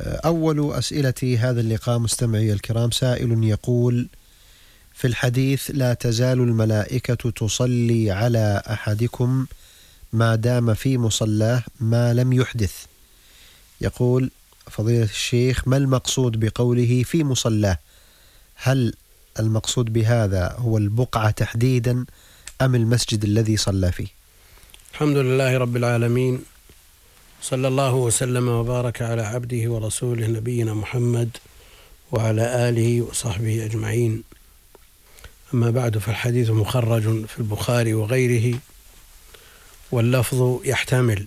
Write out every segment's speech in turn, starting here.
أول أسئلة هذا اللقاء مستمعي الكرام سائل يقول في الحديث لا تزال الملائكة تصلي على أحدكم ما دام في مصلاه ما لم يحدث. يقول فضيلة الشيخ ما المقصود بقوله في مصلاه؟ هل المقصود بهذا هو البقعة تحديدا أم المسجد الذي صلى فيه؟ الحمد لله رب العالمين. صلى الله وسلم وبارك على عبده ورسوله نبينا محمد وعلى آله وصحبه أجمعين. أما بعد فالحديث مخرج في البخاري وغيره واللفظ يحتمل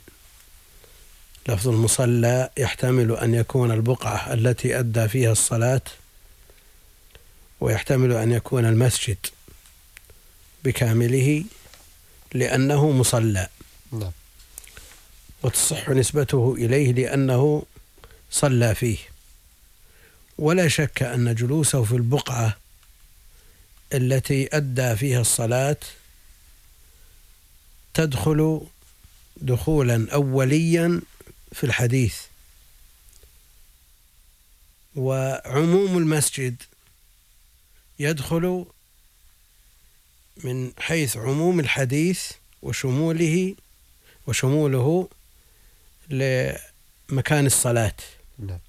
لفظ المصلى يحتمل أن يكون البقعة التي أدى فيها الصلاة ويحتمل أن يكون المسجد بكامله لأنه مصلى. نعم. وتصح نسبته إليه لأنه صلى فيه. ولا شك أن جلوسه في البقعة التي أدى فيها الصلاة تدخل دخولا أوليا في الحديث. وعموم المسجد يدخل من حيث عموم الحديث وشموله وشموله لمكان الصلاة نعم.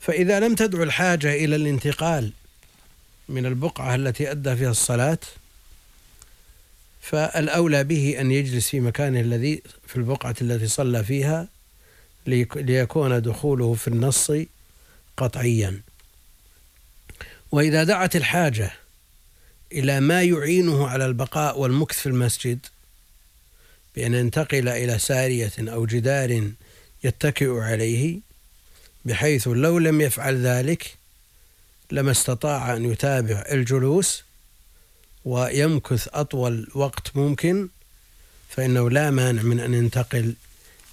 فإذا لم تدعو الحاجة إلى الانتقال من البقعة التي أدى فيها الصلاة فالأولى به أن يجلس في مكانه الذي في البقعة التي صلى فيها ليكون دخوله في النص قطعيا وإذا دعت الحاجة إلى ما يعينه على البقاء والمكث في المسجد بأن ينتقل إلى سارية أو جدار يتكئ عليه بحيث لو لم يفعل ذلك لما استطاع أن يتابع الجلوس ويمكث أطول وقت ممكن فإنه لا مانع من أن ينتقل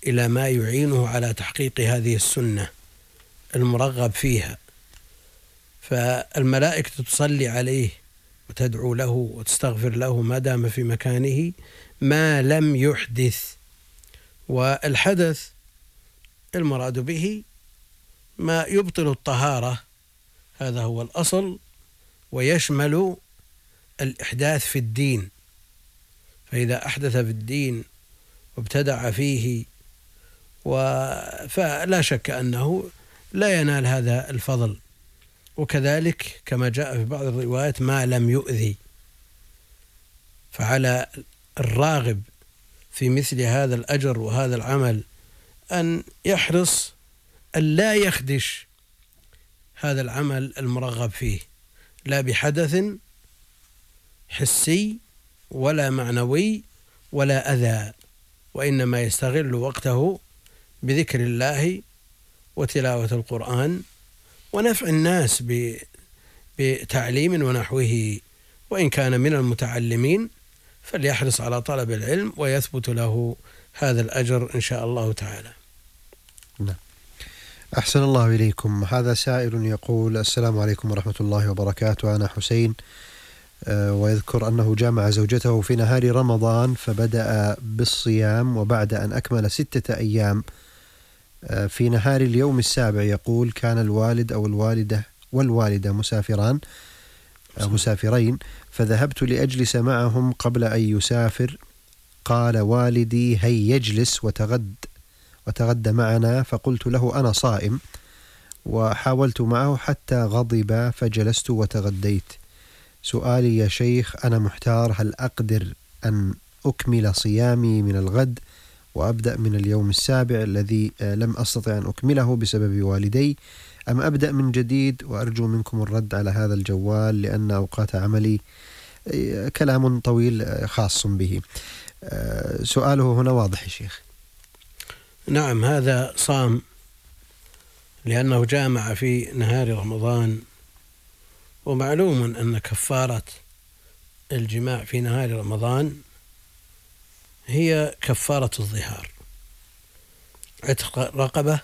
إلى ما يعينه على تحقيق هذه السنة المرغب فيها. فالملائكة تصلي عليه وتدعو له وتستغفر له ما دام في مكانه ما لم يحدث. والحدث المراد به ما يبطل الطهارة. هذا هو الأصل ويشمل الإحداث في الدين. فإذا أحدث في الدين وابتدع فيه فلا شك أنه لا ينال هذا الفضل. وكذلك كما جاء في بعض الروايات ما لم يؤذي. فعلى الراغب في مثل هذا الأجر وهذا العمل أن يحرص أن لا يخدش هذا العمل المرغب فيه لا بحدث حسي ولا معنوي ولا أذى وإنما يستغل وقته بذكر الله وتلاوة القرآن ونفع الناس بتعليم ونحوه وإن كان من المتعلمين فليحرص على طلب العلم ويثبت له هذا الأجر إن شاء الله تعالى. نعم. أحسن الله إليكم. هذا سائل يقول السلام عليكم ورحمة الله وبركاته. أنا حسين آه، ويذكر أنه جامع زوجته في نهار رمضان فبدأ بالصيام وبعد أن أكمل ستة أيام آه، في نهار اليوم السابع يقول كان الوالد أو الوالدة والوالدة مسافران مسافرين فذهبت لأجلس معهم قبل أن يسافر. قال والدي هي يجلس وتغد وتغدى معنا. فقلت له أنا صائم. وحاولت معه حتى غضب فجلست وتغديت. سؤالي يا شيخ أنا محتار هل أقدر أن أكمل صيامي من الغد وأبدأ من اليوم السابع الذي آه، لم أستطع أن أكمله بسبب والدي. أم أبدأ من جديد وأرجو منكم الرد على هذا الجوال لأن أوقات عملي آه، كلام طويل آه، خاص به. سؤاله هنا واضح يا شيخ. نعم هذا صام لأنه جامع في نهار رمضان ومعلوم أن كفارة الجماع في نهار رمضان هي كفارة الظهار. عتق رقبة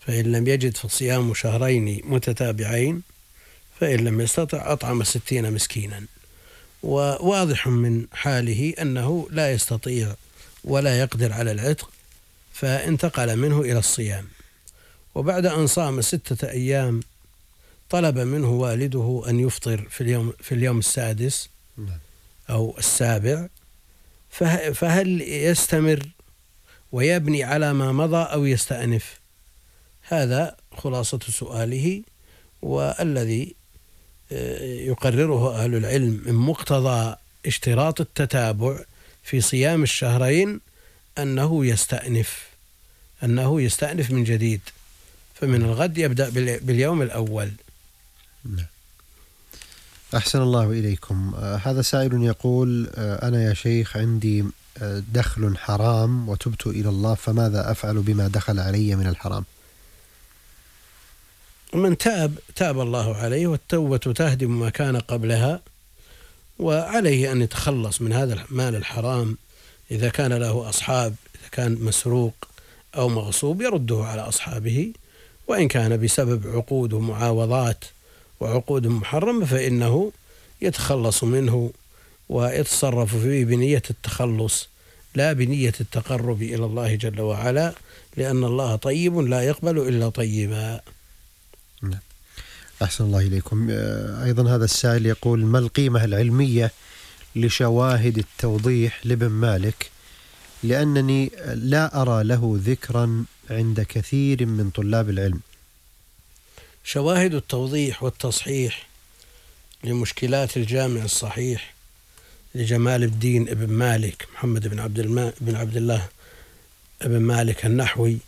فإن لم يجد فصيام شهرين متتابعين فإن لم يستطع أطعم ستين مسكينا. وواضح من حاله أنه لا يستطيع ولا يقدر على العتق فانتقل منه إلى الصيام. وبعد أن صام ستة أيام طلب منه والده أن يفطر في اليوم في اليوم السادس نعم. أو السابع فهل يستمر ويبني على ما مضى أو يستأنف؟ هذا خلاصة سؤاله والذي آه، يقرره أهل العلم من مقتضى اشتراط التتابع في صيام الشهرين أنه يستأنف أنه يستأنف من جديد. فمن الغد يبدأ باليوم الأول. نعم. أحسن الله إليكم. آه هذا سائل يقول آه أنا يا شيخ عندي آه دخل حرام وتبت إلى الله فماذا أفعل بما دخل علي من الحرام؟ من تاب تاب الله عليه والتوبة تهدم ما كان قبلها وعليه أن يتخلص من هذا المال الحرام. إذا كان له أصحاب إذا كان مسروق أو مغصوب يرده على أصحابه وإن كان بسبب عقود ومعاوضات وعقود محرمة فإنه يتخلص منه ويتصرف فيه بنية التخلص لا بنية التقرب إلى الله جل وعلا لأن الله طيب لا يقبل إلا طيبا. نعم. أحسن الله إليكم. آه، أيضا هذا السائل يقول ما القيمة العلمية لشواهد التوضيح لابن مالك؟ لأنني لا أرى له ذكرا عند كثير من طلاب العلم. شواهد التوضيح والتصحيح لمشكلات الجامع الصحيح لجمال الدين ابن مالك محمد بن عبد الما بن عبد الله ابن مالك النحوي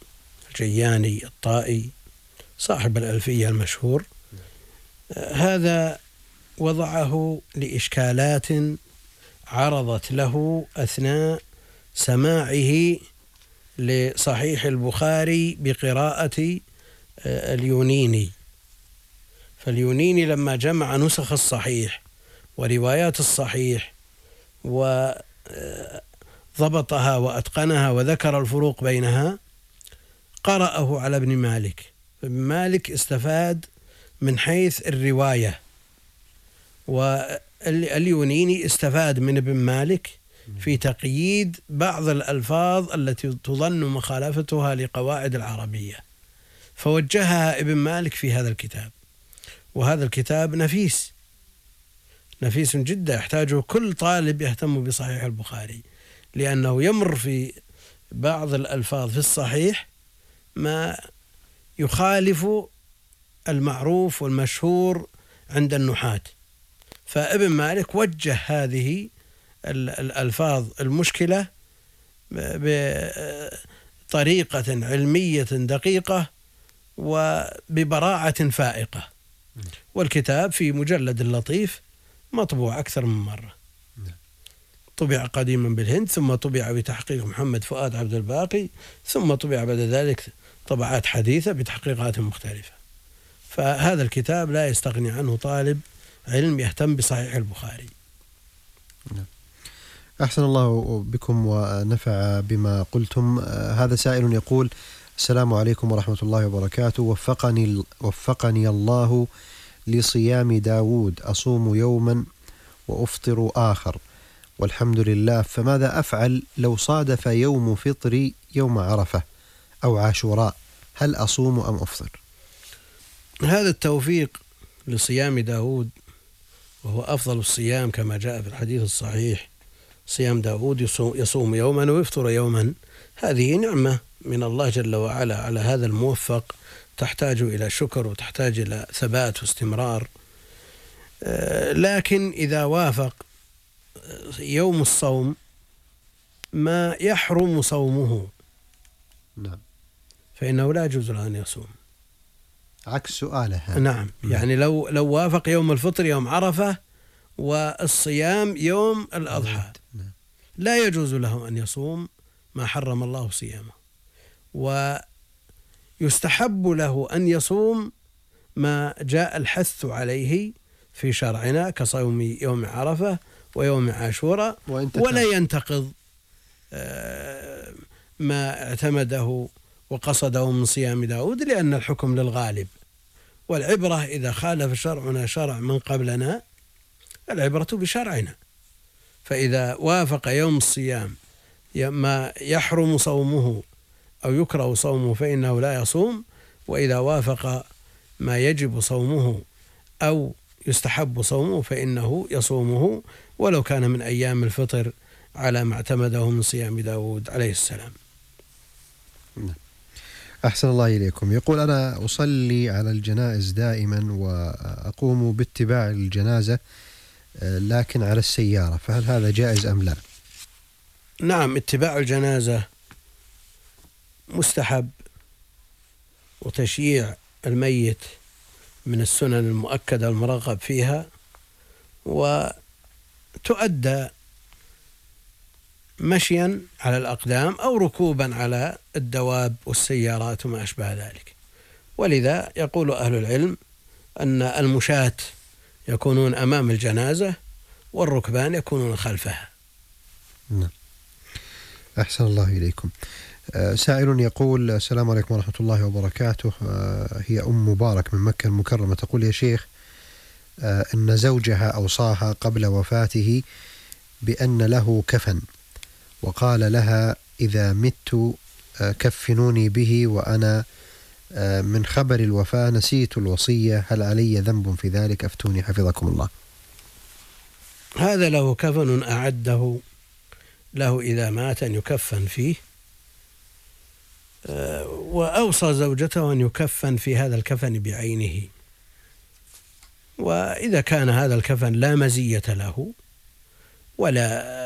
الجياني الطائي صاحب الألفية المشهور. هذا وضعه لإشكالات عرضت له أثناء سماعه لصحيح البخاري بقراءة آه، اليونيني. فاليونيني لما جمع نسخ الصحيح وروايات الصحيح وضبطها آه، وأتقنها وذكر الفروق بينها قرأه على ابن مالك. ابن مالك استفاد من حيث الرواية. واليونيني استفاد من ابن مالك في تقييد بعض الألفاظ التي تظن مخالفتها لقواعد العربية. فوجهها ابن مالك في هذا الكتاب. وهذا الكتاب نفيس. نفيس جدا يحتاجه كل طالب يهتم بصحيح البخاري لأنه يمر في بعض الألفاظ في الصحيح ما يخالف المعروف والمشهور عند النحاة. فابن مالك وجه هذه الألفاظ المشكلة بطريقة علمية دقيقة وببراعة فائقة. والكتاب في مجلد لطيف مطبوع أكثر من مرة. طبع قديما بالهند ثم طبع بتحقيق محمد فؤاد عبد الباقي ثم طبع بعد ذلك طبعات حديثة بتحقيقات مختلفة. فهذا الكتاب لا يستغني عنه طالب علم يهتم بصحيح البخاري. أحسن الله بكم ونفع بما قلتم. هذا سائل يقول السلام عليكم ورحمة الله وبركاته. وفقني, وفقني الله لصيام داود. أصوم يوما وأفطر آخر. والحمد لله. فماذا أفعل لو صادف يوم فطري يوم عرفة أو عاشوراء؟ هل أصوم أم أفطر؟ هذا التوفيق لصيام داود وهو أفضل الصيام كما جاء في الحديث الصحيح. صيام داود يصوم يوما ويفطر يوما. هذه نعمة. من الله جل وعلا على هذا الموفق تحتاج إلى شكر وتحتاج إلى ثبات واستمرار. آه، لكن إذا وافق يوم الصوم ما يحرم صومه. نعم. فإنه لا يجوز له أن يصوم. عكس سؤاله نعم. نعم. يعني لو لو وافق يوم الفطر يوم عرفة والصيام يوم الأضحى. نعم. لا يجوز له أن يصوم ما حرم الله صيامه. ويستحب له أن يصوم ما جاء الحث عليه في شرعنا كصوم يوم عرفة ويوم عاشوراء ولا ينتقض آه، ما اعتمده وقصده من صيام داود لأن الحكم للغالب. والعبرة إذا خالف شرعنا شرع من قبلنا العبرة بشرعنا. فإذا وافق يوم الصيام ما يحرم صومه أو يكره صومه فإنه لا يصوم وإذا وافق ما يجب صومه أو يستحب صومه فإنه يصومه ولو كان من أيام الفطر على ما اعتمده من صيام داود عليه السلام. أحسن الله إليكم. يقول أنا أصلي على الجنائز دائما وأقوم باتباع الجنازة لكن على السيارة فهل هذا جائز أم لا؟ نعم اتباع الجنازة مستحب وتشييع الميت من السنن المؤكدة المرغب فيها وتؤدى مشيا على الأقدام أو ركوبا على الدواب والسيارات وما أشبه ذلك. ولذا يقول أهل العلم أن المشاة يكونون أمام الجنازة والركبان يكونون خلفها. نعم. أحسن الله إليكم. سائل يقول السلام عليكم ورحمة الله وبركاته. آه، هي أم مبارك من مكة المكرمة. تقول يا شيخ آه، أن زوجها أوصاها قبل وفاته بأن له كفن وقال لها إذا مت كفنوني به وأنا من خبر الوفاة نسيت الوصية. هل علي ذنب في ذلك؟ أفتوني حفظكم الله. هذا له كفن أعده له إذا مات أن يكفن فيه. آه، وأوصى زوجته أن يكفن في هذا الكفن بعينه. وإذا كان هذا الكفن لا مزية له ولا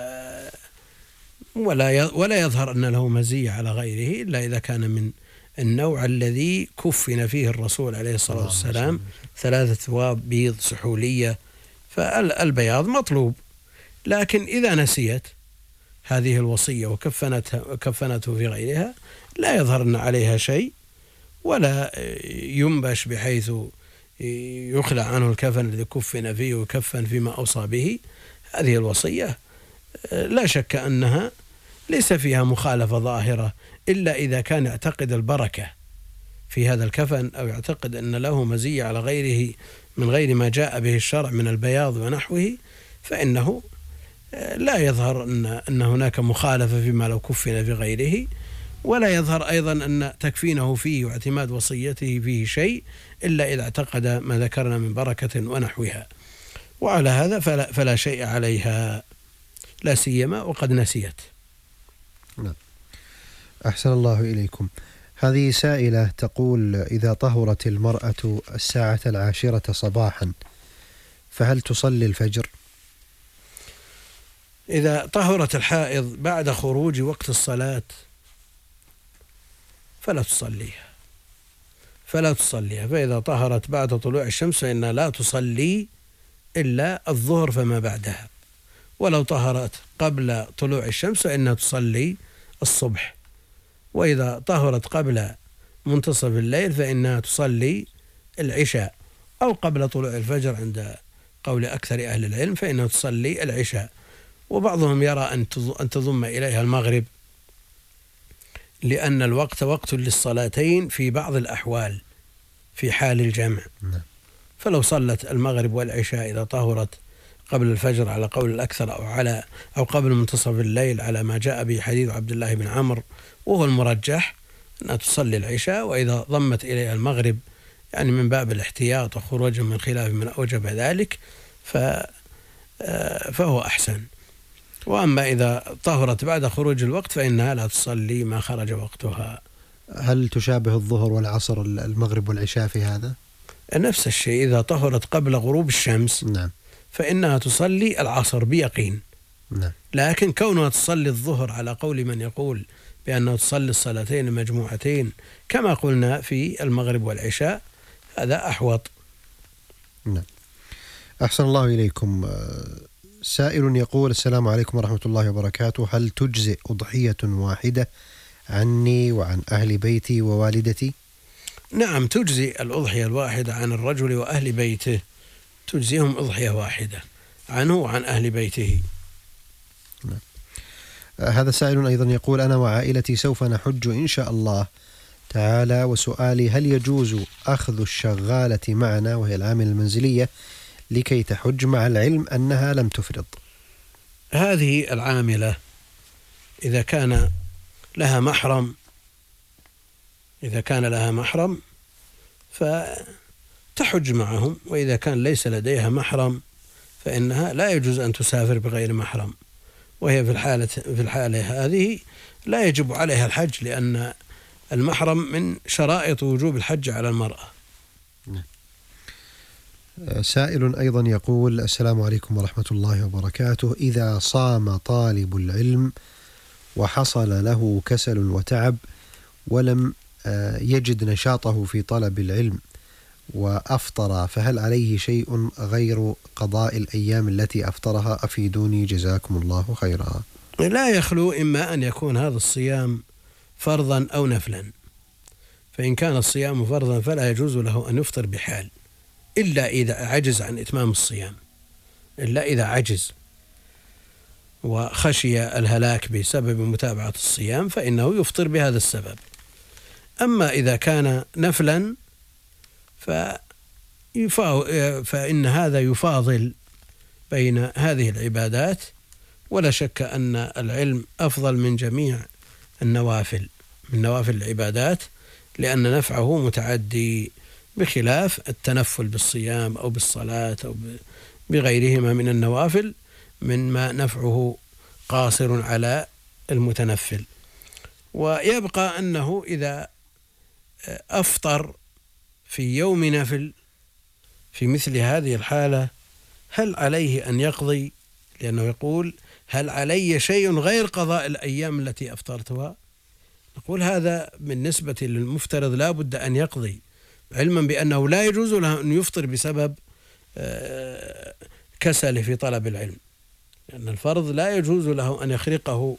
ولا ولا يظهر أن له مزية على غيره إلا إذا كان من النوع الذي كفن فيه الرسول عليه الصلاة والسلام ثلاثة ثواب بيض سحولية فالبياض مطلوب. لكن إذا نسيت هذه الوصية وكفنتها كفنته في غيرها لا يظهر عليها شيء ولا ينبش بحيث يخلع عنه الكفن الذي كفن فيه وكفن فيما أوصى به. هذه الوصية لا شك أنها ليس فيها مخالفة ظاهرة إلا إذا كان يعتقد البركة في هذا الكفن أو يعتقد أن له مزية على غيره من غير ما جاء به الشرع من البياض ونحوه فإنه لا يظهر أن أن هناك مخالفة فيما لو كفن في غيره. ولا يظهر أيضا أن تكفينه فيه واعتماد وصيته فيه شيء إلا إذا اعتقد ما ذكرنا من بركة ونحوها. وعلى هذا فلا, فلا شيء عليها. لا سيما وقد نسيت. نعم. أحسن الله إليكم. هذه سائلة تقول إذا طهرت المرأة الساعة العاشرة صباحا فهل تصلي الفجر؟ إذا طهرت الحائض بعد خروج وقت الصلاة فلا تصليها. فلا تصليها. فإذا طهرت بعد طلوع الشمس فإنها لا تصلي إلا الظهر فما بعدها. ولو طهرت قبل طلوع الشمس فإنها تصلي الصبح. وإذا طهرت قبل منتصف الليل فإنها تصلي العشاء. أو قبل طلوع الفجر عند قول أكثر أهل العلم فإنها تصلي العشاء. وبعضهم يرى أن تضم إليها المغرب لأن الوقت وقت للصلاتين في بعض الأحوال في حال الجمع نعم. فلو صلت المغرب والعشاء إذا طهرت قبل الفجر على قول الأكثر أو على أو قبل منتصف الليل على ما جاء به حديث عبد الله بن عمرو وهو المرجح أنها تصلي العشاء وإذا ضمت إليها المغرب يعني من باب الاحتياط وخروجا من خلاف من أوجب ذلك آه، فهو أحسن وأما إذا طهرت بعد خروج الوقت فإنها لا تصلي ما خرج وقتها. هل تشابه الظهر والعصر المغرب والعشاء في هذا؟ نفس الشيء إذا طهرت قبل غروب الشمس نعم. فإنها تصلي العصر بيقين. نعم. لكن كونها تصلي الظهر على قول من يقول بأنها تصلي الصلاتين المجموعتين كما قلنا في المغرب والعشاء هذا أحوط. نعم. أحسن الله إليكم سائل يقول السلام عليكم ورحمة الله وبركاته. هل تجزئ أضحية واحدة عني وعن أهل بيتي ووالدتي؟ نعم تجزي الأضحية الواحدة عن الرجل وأهل بيته. تجزيهم أضحية واحدة عنه وعن أهل بيته. نعم. هذا سائل أيضا يقول أنا وعائلتي سوف نحج إن شاء الله. تعالى وسؤالي هل يجوز أخذ الشغالة معنا وهي العاملة المنزلية لكي تحج مع العلم أنها لم تفرض هذه العاملة إذا كان لها محرم إذا كان لها محرم فتحج معهم وإذا كان ليس لديها محرم فإنها لا يجوز أن تسافر بغير محرم. وهي في الحالة في الحالة هذه لا يجب عليها الحج لأن المحرم من شرائط وجوب الحج على المرأة. سائل أيضا يقول السلام عليكم ورحمة الله وبركاته. إذا صام طالب العلم وحصل له كسل وتعب ولم آه، يجد نشاطه في طلب العلم وأفطر فهل عليه شيء غير قضاء الأيام التي أفطرها؟ أفيدوني جزاكم الله خيرا. لا يخلو إما أن يكون هذا الصيام فرضا أو نفلا. فإن كان الصيام فرضا فلا يجوز له أن يفطر بحال. إلا إذا عجز عن إتمام الصيام إلا إذا عجز وخشي الهلاك بسبب متابعة الصيام فإنه يفطر بهذا السبب. أما إذا كان نفلا فإن هذا يفاضل بين هذه العبادات ولا شك أن العلم أفضل من جميع النوافل من نوافل العبادات لأن نفعه متعدي بخلاف التنفل بالصيام أو بالصلاة أو بغيرهما من النوافل مما نفعه قاصر على المتنفل. ويبقى أنه إذا أفطر في يوم نفل في مثل هذه الحالة هل عليه أن يقضي؟ لأنه يقول هل علي شيء غير قضاء الأيام التي أفطرتها؟ نقول هذا بالنسبة للمفترض لا بد أن يقضي. علما بأنه لا يجوز له أن يفطر بسبب آه، كسله في طلب العلم. لأن الفرض لا يجوز له أن يخرقه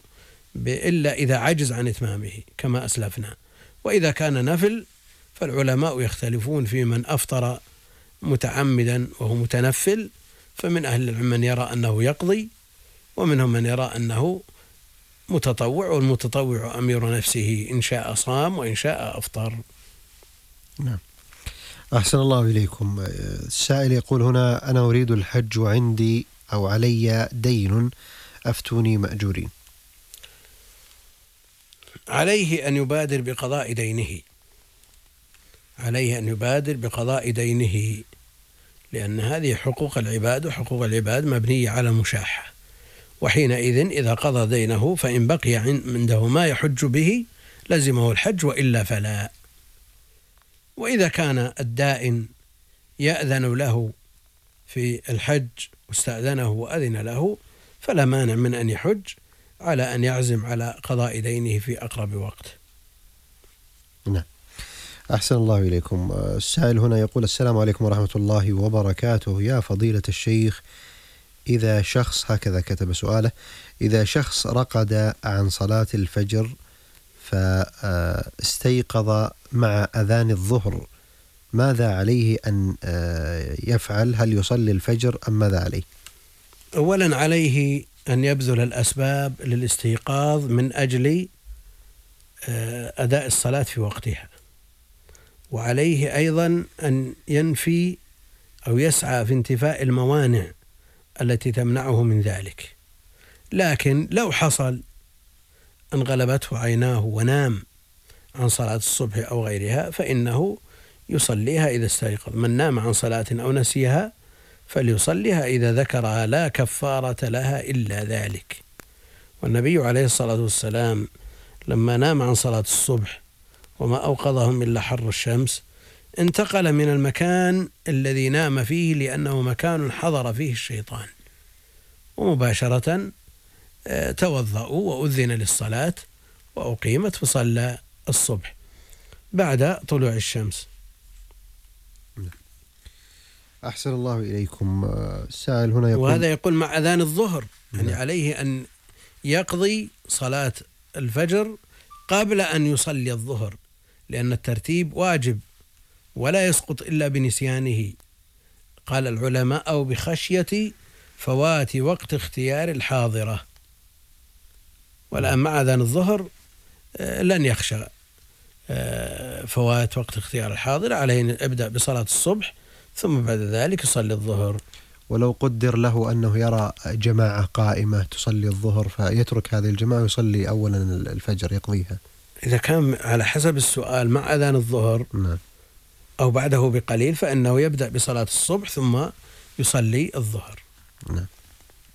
إلا إذا عجز عن إتمامه كما أسلفنا. وإذا كان نفل فالعلماء يختلفون في من أفطر متعمدا وهو متنفل فمن أهل العلم من يرى أنه يقضي ومنهم من يرى أنه متطوع والمتطوع أمير نفسه إن شاء صام وإن شاء أفطر. نعم. أحسن الله إليكم. السائل يقول هنا أنا أريد الحج وعندي أو علي دين أفتوني مأجورين. عليه أن يبادر بقضاء دينه. عليه أن يبادر بقضاء دينه. لأن هذه حقوق العباد وحقوق العباد مبنية على المشاحة وحينئذ إذا قضى دينه فإن بقي عنده ما يحج به لزمه الحج وإلا فلا. وإذا كان الدائن يأذن له في الحج واستأذنه وأذن له فلا مانع من أن يحج على أن يعزم على قضاء دينه في أقرب وقت. نعم. أحسن الله إليكم. السائل هنا يقول السلام عليكم ورحمة الله وبركاته. يا فضيلة الشيخ إذا شخص هكذا كتب سؤاله إذا شخص رقد عن صلاة الفجر فاستيقظ مع أذان الظهر. ماذا عليه أن يفعل؟ هل يصلي الفجر أم ماذا عليه؟ أولا عليه أن يبذل الأسباب للاستيقاظ من أجل أداء الصلاة في وقتها. وعليه أيضا أن ينفي أو يسعى في انتفاء الموانع التي تمنعه من ذلك. لكن لو حصل أن غلبته عيناه ونام عن صلاة الصبح أو غيرها فإنه يصليها إذا استيقظ. من نام عن صلاة أو نسيها فليصليها إذا ذكرها لا كفارة لها إلا ذلك. والنبي عليه الصلاة والسلام لما نام عن صلاة الصبح وما أوقظهم إلا حر الشمس انتقل من المكان الذي نام فيه لأنه مكان حضر فيه الشيطان. ومباشرة توضأوا وأذن للصلاة وأقيمت فصلى الصبح بعد طلوع الشمس. أحسن الله إليكم. السائل هنا يقول وهذا يقول مع أذان الظهر يعني نعم. عليه أن يقضي صلاة الفجر قبل أن يصلي الظهر لأن الترتيب واجب ولا يسقط إلا بنسيانه. قال العلماء أو بخشية فوات وقت اختيار الحاضرة. والآن مع أذان الظهر آه، لن يخشى آه، فوات وقت اختيار الحاضرة عليه أن يبدأ بصلاة الصبح ثم بعد ذلك يصلي الظهر. ولو قدر له أنه يرى جماعة قائمة تصلي الظهر فيترك هذه الجماعة ويصلي أولا الفجر يقضيها. إذا كان على حسب السؤال مع أذان الظهر نعم. أو بعده بقليل فإنه يبدأ بصلاة الصبح ثم يصلي الظهر. نعم.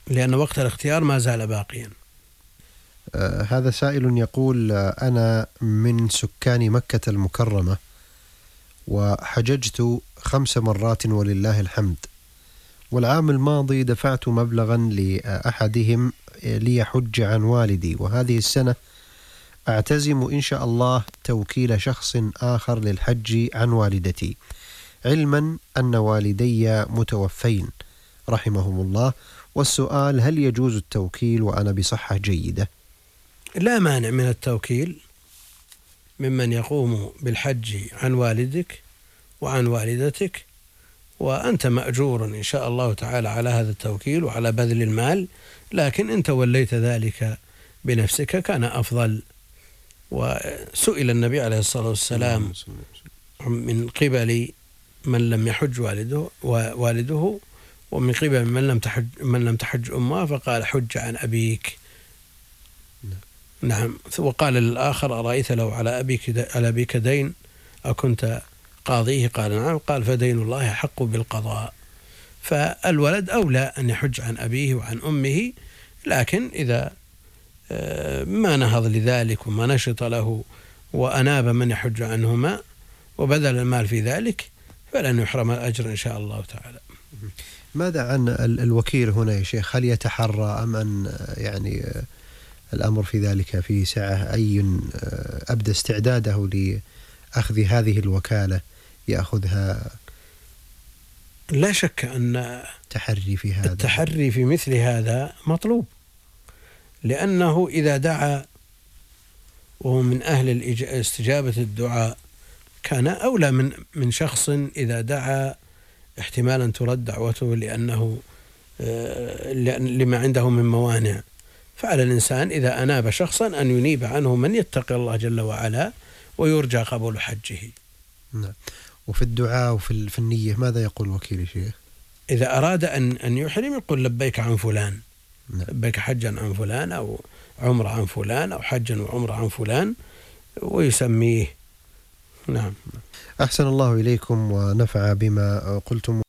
لأن وقت الاختيار ما زال باقيا. هذا سائل يقول آه أنا من سكان مكة المكرمة وحججت خمس مرات ولله الحمد. والعام الماضي دفعت مبلغا لأحدهم ليحج عن والدي. وهذه السنة أعتزم إن شاء الله توكيل شخص آخر للحج عن والدتي علما أن والدي متوفين رحمهم الله. والسؤال هل يجوز التوكيل وأنا بصحة جيدة؟ لا مانع من التوكيل ممن يقوم بالحج عن والدك وعن والدتك وأنت مأجور إن شاء الله تعالى على هذا التوكيل وعلى بذل المال لكن إن توليت ذلك بنفسك كان أفضل. وسئل النبي عليه الصلاة والسلام من قبل من لم يحج والده والده ومن قبل من لم تحج من لم تحج أمه فقال حج عن أبيك. نعم. وقال للآخر أرأيت لو على أبيك على أبيك دين أكنت قاضيه؟ قال نعم. قال فدين الله حق بالقضاء. فالولد أولى أن يحج عن أبيه وعن أمه لكن إذا آه، ما نهض لذلك وما نشط له وأناب من يحج عنهما وبذل المال في ذلك فلن يحرم الأجر إن شاء الله تعالى. ماذا عن الوكيل هنا يا شيخ؟ هل يتحرى أم أن يعني آه، الأمر في ذلك في سعة أي آه، أبدى استعداده لأخذ هذه الوكالة يأخذها. لا شك أن تحري في هذا. التحري في مثل هذا مطلوب لأنه إذا دعا وهو من أهل استجابة الدعاء كان أولى من من شخص إذا دعا احتمالا ترد دعوته لأنه آه، لما عنده من موانع. فعلى الإنسان إذا أناب شخصا أن ينيب عنه من يتقي الله جل وعلا ويرجى قبول حجه. نعم. وفي الدعاء وفي في النية ماذا يقول وكيل الشيخ؟ إذا أراد أن أن يحرم يقول لبيك عن فلان. نعم. لبيك حجا عن فلان أو عمرة عن فلان أو حجا وعمرة عن فلان ويسميه. نعم. أحسن الله إليكم ونفع بما قلتم.